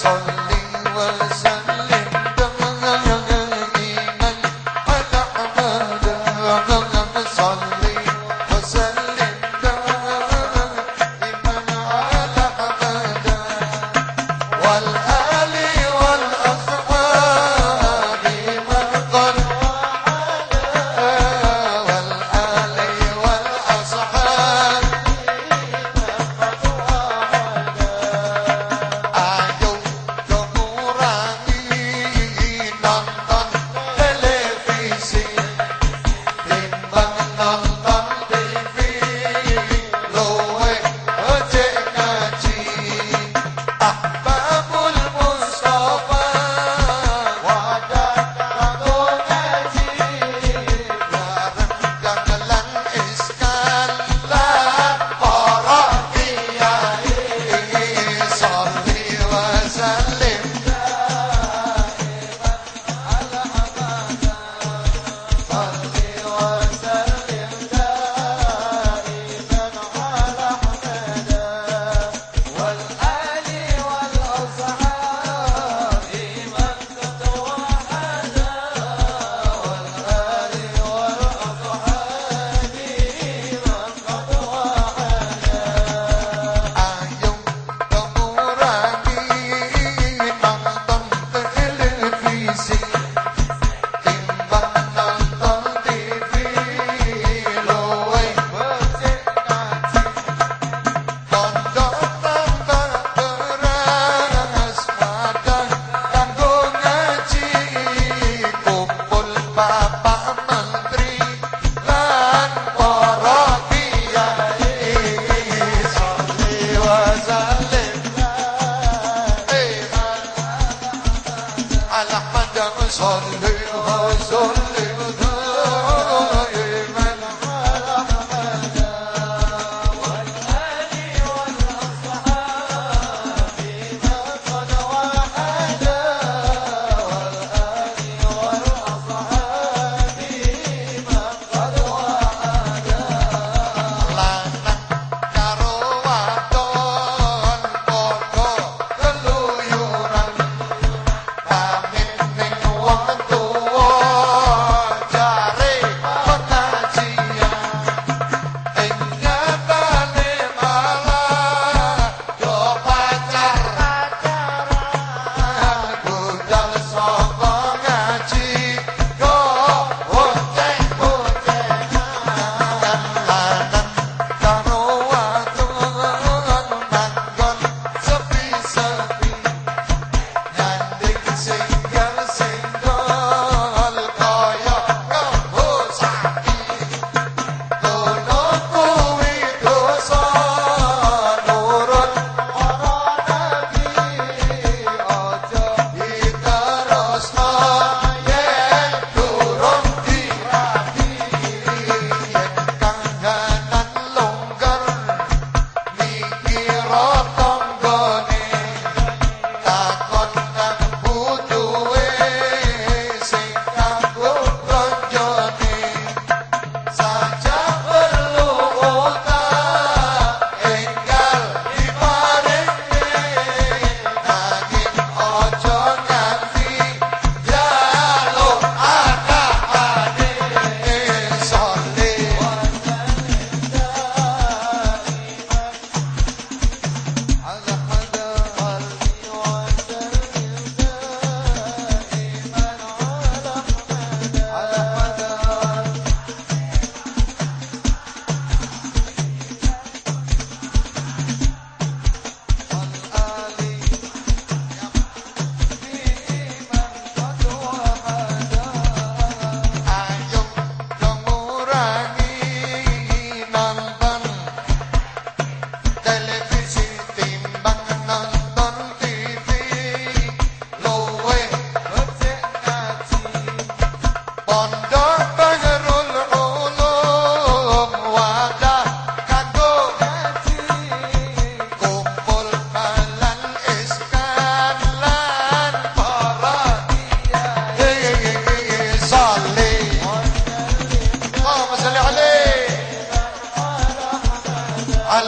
إله صلي وسلم padha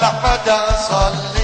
على احمد أصلي.